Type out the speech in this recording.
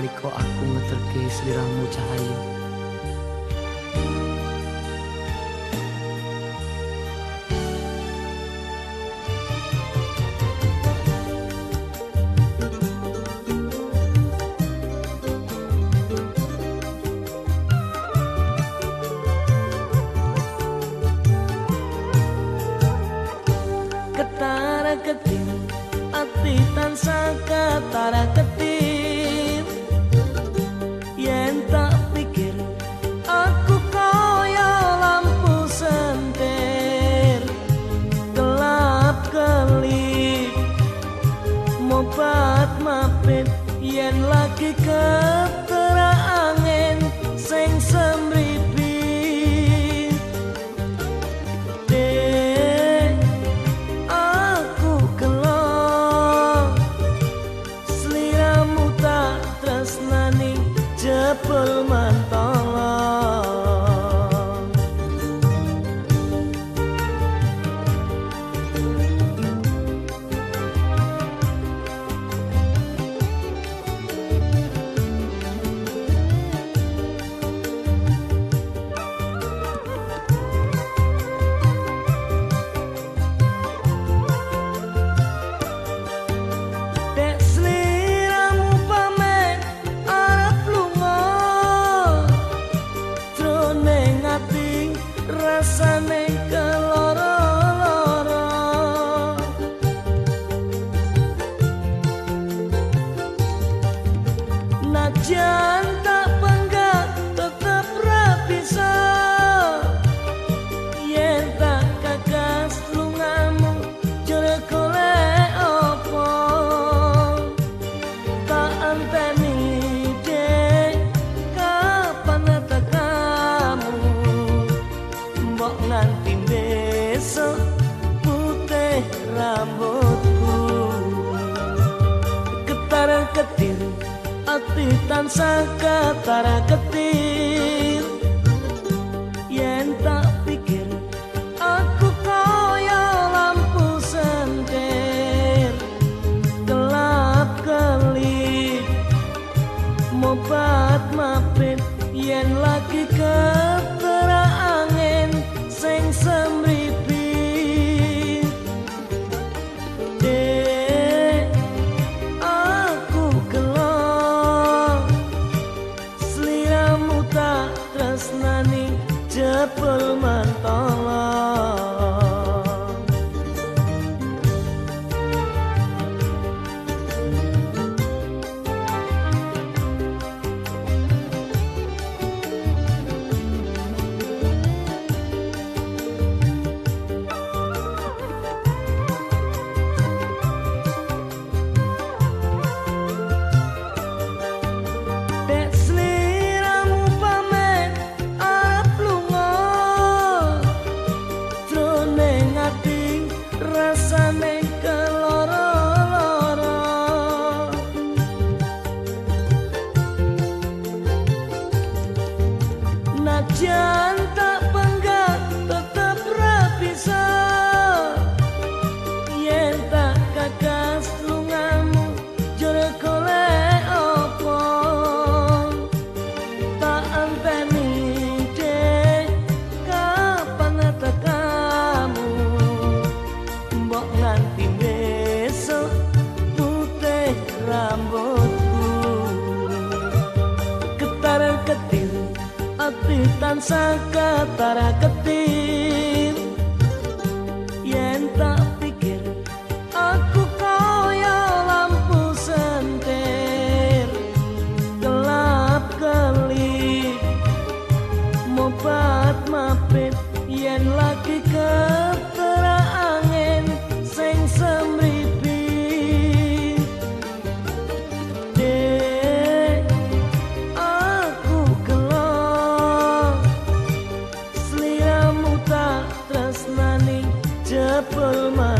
naliko aku ngeterke seliramu cahaya. Ketara keting ati tansah ketara keting. pelmantan ketir ati tansah katara ketir yen tak 家。dansa ketara ketik apple man.